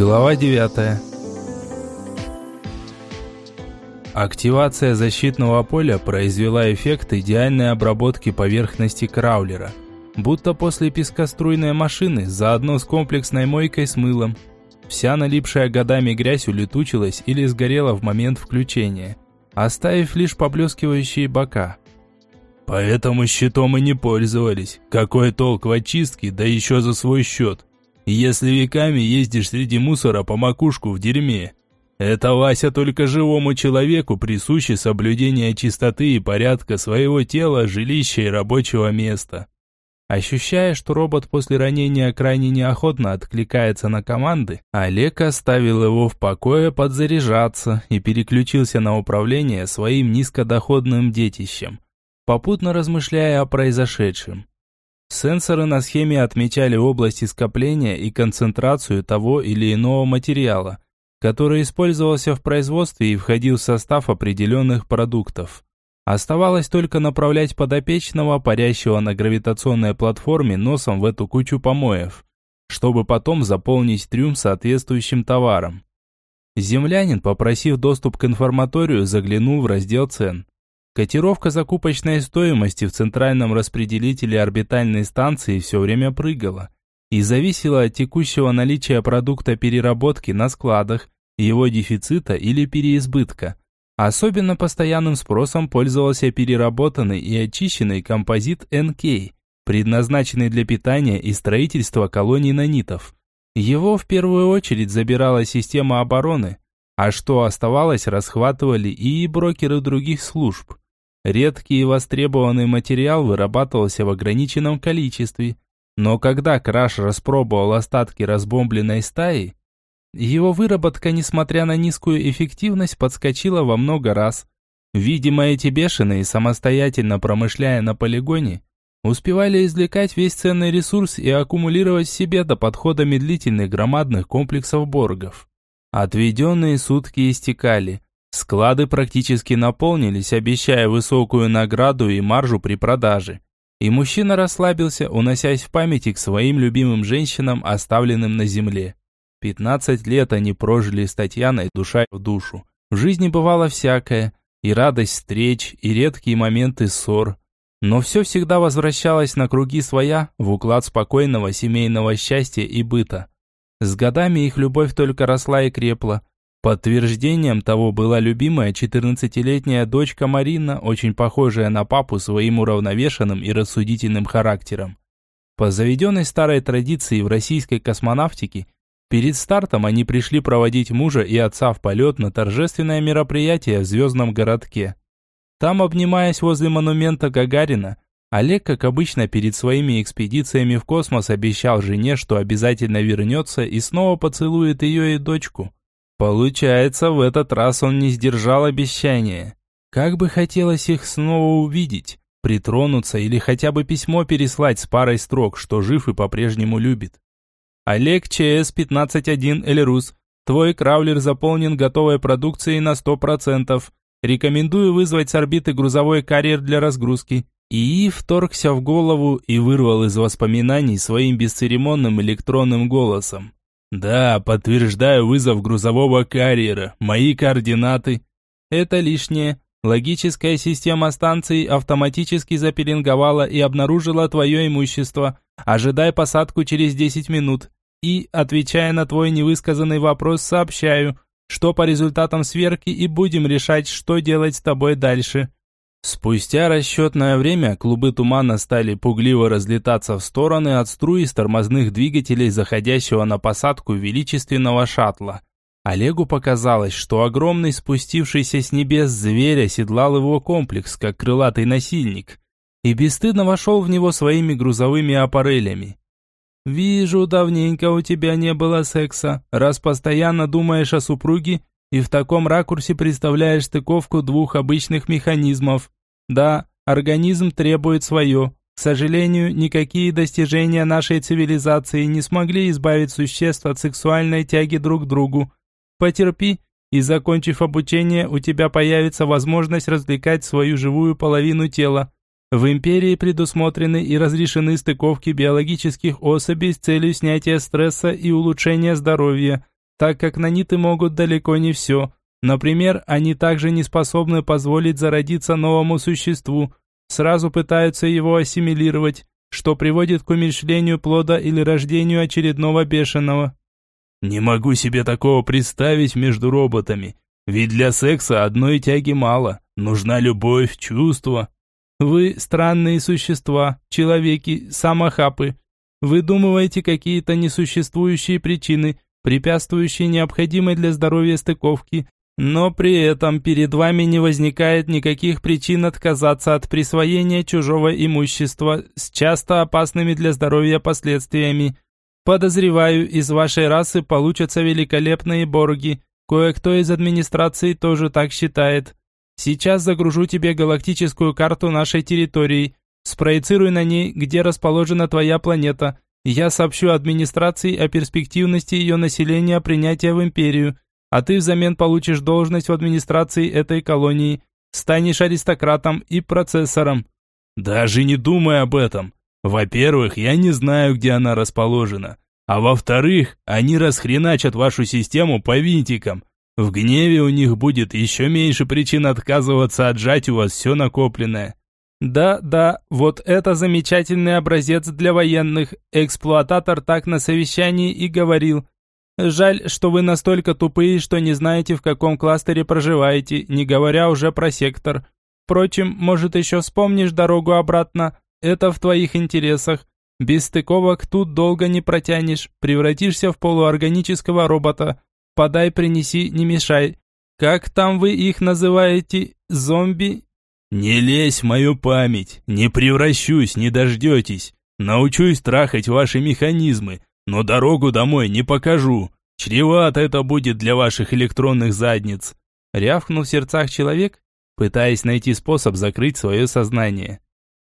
Глава 9. Активация защитного поля произвела эффект идеальной обработки поверхности краулера, будто после пескоструйной машины, заодно с комплексной мойкой с мылом. Вся налипшая годами грязь улетучилась или сгорела в момент включения, оставив лишь поблескивающие бока. Поэтому щитом и не пользовались. Какой толк в очистке, да еще за свой счет. Если веками ездишь среди мусора по макушку в дерьме. Это, Вася, только живому человеку присуще соблюдение чистоты и порядка своего тела, жилища и рабочего места. Ощущая, что робот после ранения крайне неохотно откликается на команды, Олег оставил его в покое подзаряжаться и переключился на управление своим низкодоходным детищем, попутно размышляя о произошедшем. Сенсоры на схеме отмечали области скопления и концентрацию того или иного материала, который использовался в производстве и входил в состав определенных продуктов. Оставалось только направлять подопечного, парящего на гравитационной платформе, носом в эту кучу помоев, чтобы потом заполнить трюм соответствующим товаром. Землянин, попросив доступ к информаторию, заглянул в раздел цен. Котировка закупочной стоимости в центральном распределителе орбитальной станции все время прыгала и зависела от текущего наличия продукта переработки на складах, его дефицита или переизбытка. Особенно постоянным спросом пользовался переработанный и очищенный композит НК, предназначенный для питания и строительства колоний нанитов. Его в первую очередь забирала система обороны, а что оставалось, расхватывали и брокеры других служб. Редкий и востребованный материал вырабатывался в ограниченном количестве, но когда Краш распробовал остатки разбомбленной стаи, его выработка, несмотря на низкую эффективность, подскочила во много раз. Видимо, эти бешеные, самостоятельно промышляя на полигоне, успевали извлекать весь ценный ресурс и аккумулировать в себе до подхода медлительных громадных комплексов боргов. Отведенные сутки истекали, Склады практически наполнились, обещая высокую награду и маржу при продаже. И мужчина расслабился, уносясь в памяти к своим любимым женщинам, оставленным на земле. Пятнадцать лет они прожили с Татьяной душа в душу. В жизни бывало всякое, и радость встреч, и редкие моменты ссор. Но все всегда возвращалось на круги своя, в уклад спокойного семейного счастья и быта. С годами их любовь только росла и крепла, Подтверждением того была любимая 14-летняя дочка Марина, очень похожая на папу своим уравновешенным и рассудительным характером. По заведенной старой традиции в российской космонавтике, перед стартом они пришли проводить мужа и отца в полет на торжественное мероприятие в звездном городке. Там, обнимаясь возле монумента Гагарина, Олег, как обычно, перед своими экспедициями в космос обещал жене, что обязательно вернется и снова поцелует ее и дочку. Получается, в этот раз он не сдержал обещания. Как бы хотелось их снова увидеть, притронуться или хотя бы письмо переслать с парой строк, что жив и по-прежнему любит. Олег ЧС-15-1 Эльрус, твой краулер заполнен готовой продукцией на 100%. Рекомендую вызвать с орбиты грузовой карьер для разгрузки. ИИ вторгся в голову и вырвал из воспоминаний своим бесцеремонным электронным голосом. «Да, подтверждаю вызов грузового карьера. Мои координаты». «Это лишнее. Логическая система станции автоматически запеленговала и обнаружила твое имущество. Ожидай посадку через 10 минут. И, отвечая на твой невысказанный вопрос, сообщаю, что по результатам сверки и будем решать, что делать с тобой дальше». Спустя расчетное время клубы тумана стали пугливо разлетаться в стороны от струи из тормозных двигателей заходящего на посадку величественного шаттла. Олегу показалось, что огромный спустившийся с небес зверь оседлал его комплекс, как крылатый насильник, и бесстыдно вошел в него своими грузовыми аппарелями. «Вижу, давненько у тебя не было секса, раз постоянно думаешь о супруге и в таком ракурсе представляешь стыковку двух обычных механизмов. Да, организм требует свое. К сожалению, никакие достижения нашей цивилизации не смогли избавить существ от сексуальной тяги друг к другу. Потерпи, и закончив обучение, у тебя появится возможность развлекать свою живую половину тела. В империи предусмотрены и разрешены стыковки биологических особей с целью снятия стресса и улучшения здоровья. Так как наниты могут далеко не все. Например, они также не способны позволить зародиться новому существу, сразу пытаются его ассимилировать, что приводит к умерщвлению плода или рождению очередного бешеного. Не могу себе такого представить между роботами, ведь для секса одной тяги мало, нужна любовь, чувство. Вы странные существа, человеки, самохапы. Выдумываете какие-то несуществующие причины, препятствующие необходимой для здоровья стыковке, но при этом перед вами не возникает никаких причин отказаться от присвоения чужого имущества с часто опасными для здоровья последствиями. Подозреваю, из вашей расы получатся великолепные борги. Кое-кто из администрации тоже так считает. Сейчас загружу тебе галактическую карту нашей территории. Спроецируй на ней, где расположена твоя планета. Я сообщу администрации о перспективности ее населения принятия в империю а ты взамен получишь должность в администрации этой колонии, станешь аристократом и процессором. Даже не думай об этом. Во-первых, я не знаю, где она расположена. А во-вторых, они расхреначат вашу систему по винтикам. В гневе у них будет еще меньше причин отказываться отжать у вас все накопленное. Да, да, вот это замечательный образец для военных. Эксплуататор так на совещании и говорил. Жаль, что вы настолько тупые, что не знаете, в каком кластере проживаете, не говоря уже про сектор. Впрочем, может еще вспомнишь дорогу обратно. Это в твоих интересах. Без стыковок тут долго не протянешь, превратишься в полуорганического робота. Подай, принеси, не мешай. Как там вы их называете? Зомби? Не лезь в мою память, не превращусь, не дождетесь. Научусь трахать ваши механизмы, но дорогу домой не покажу. Чревато это будет для ваших электронных задниц. Рявкнул в сердцах человек, пытаясь найти способ закрыть свое сознание.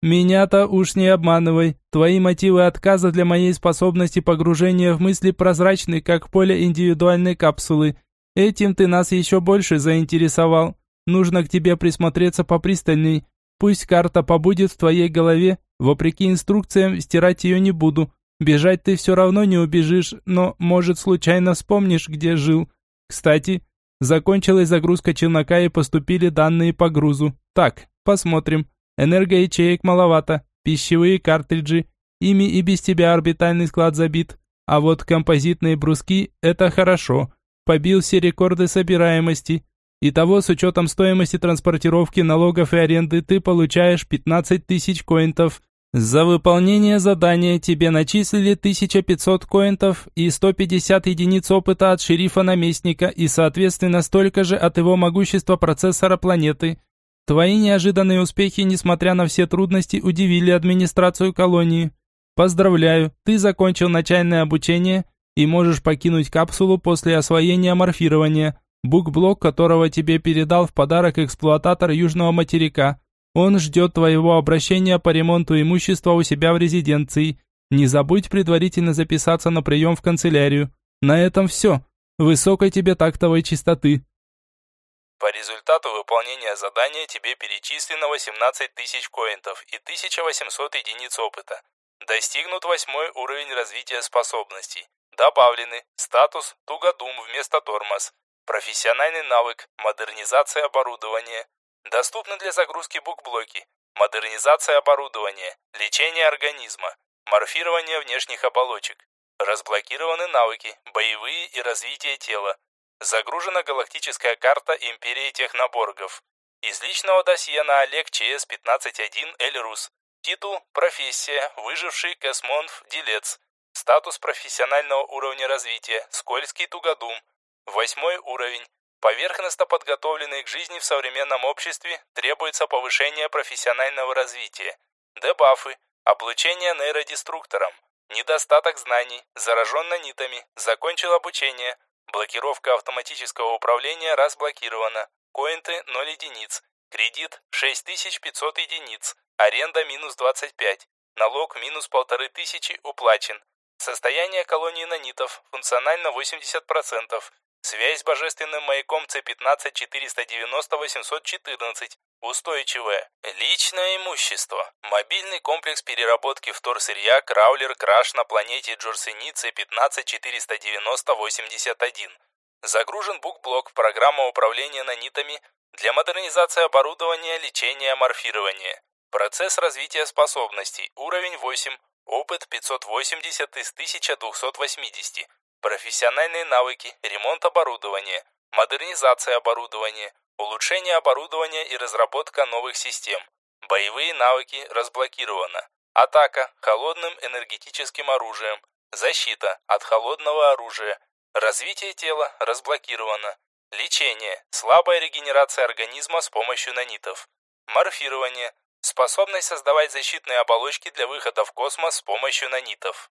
«Меня-то уж не обманывай. Твои мотивы отказа для моей способности погружения в мысли прозрачны, как поле индивидуальной капсулы. Этим ты нас еще больше заинтересовал. Нужно к тебе присмотреться попристальней. Пусть карта побудет в твоей голове. Вопреки инструкциям, стирать ее не буду. Бежать ты все равно не убежишь, но, может, случайно вспомнишь, где жил. Кстати, закончилась загрузка челнока и поступили данные по грузу. Так, посмотрим. Энергоячеек маловато, пищевые картриджи, ими и без тебя орбитальный склад забит. А вот композитные бруски – это хорошо. Побил все рекорды собираемости. Итого, с учетом стоимости транспортировки, налогов и аренды, ты получаешь 15 тысяч коинтов – за выполнение задания тебе начислили 1500 коинтов и 150 единиц опыта от шерифа-наместника и, соответственно, столько же от его могущества процессора планеты. Твои неожиданные успехи, несмотря на все трудности, удивили администрацию колонии. Поздравляю, ты закончил начальное обучение и можешь покинуть капсулу после освоения морфирования, букблок которого тебе передал в подарок эксплуататор Южного материка. Он ждет твоего обращения по ремонту имущества у себя в резиденции. Не забудь предварительно записаться на прием в канцелярию. На этом все. Высокой тебе тактовой чистоты. По результату выполнения задания тебе перечислено 18 тысяч коинтов и 1800 единиц опыта. Достигнут восьмой уровень развития способностей. Добавлены статус «Тугодум» вместо «Тормоз», профессиональный навык «Модернизация оборудования», Доступны для загрузки букблоки, модернизация оборудования, лечение организма, морфирование внешних оболочек. Разблокированы навыки, боевые и развитие тела. Загружена галактическая карта Империи Техноборгов. Из личного досье на Олег ЧС-15-1 Эльрус. Титул «Профессия. Выживший космонф. Делец». Статус профессионального уровня развития. Скользкий тугодум. Восьмой уровень. Поверхностно подготовленный к жизни в современном обществе требуется повышение профессионального развития. Дебафы, облучение нейродеструктором, недостаток знаний, заражен нанитами, закончил обучение, блокировка автоматического управления разблокирована, коинты 0 единиц, кредит 6500 единиц, аренда минус 25, налог минус 1500 уплачен. Состояние колонии нанитов функционально 80%, Связь с божественным маяком С15-490-814. Устойчивое. Личное имущество. Мобильный комплекс переработки вторсырья Краулер Краш на планете Джорсеницы 15490-81. Загружен букблок программа управления нанитами для модернизации оборудования, лечения, морфирования. Процесс развития способностей. Уровень 8. Опыт 580 из 1280. Профессиональные навыки. Ремонт оборудования. Модернизация оборудования. Улучшение оборудования и разработка новых систем. Боевые навыки разблокировано. Атака холодным энергетическим оружием. Защита от холодного оружия. Развитие тела разблокировано. Лечение. Слабая регенерация организма с помощью нанитов. Морфирование. Способность создавать защитные оболочки для выхода в космос с помощью нанитов.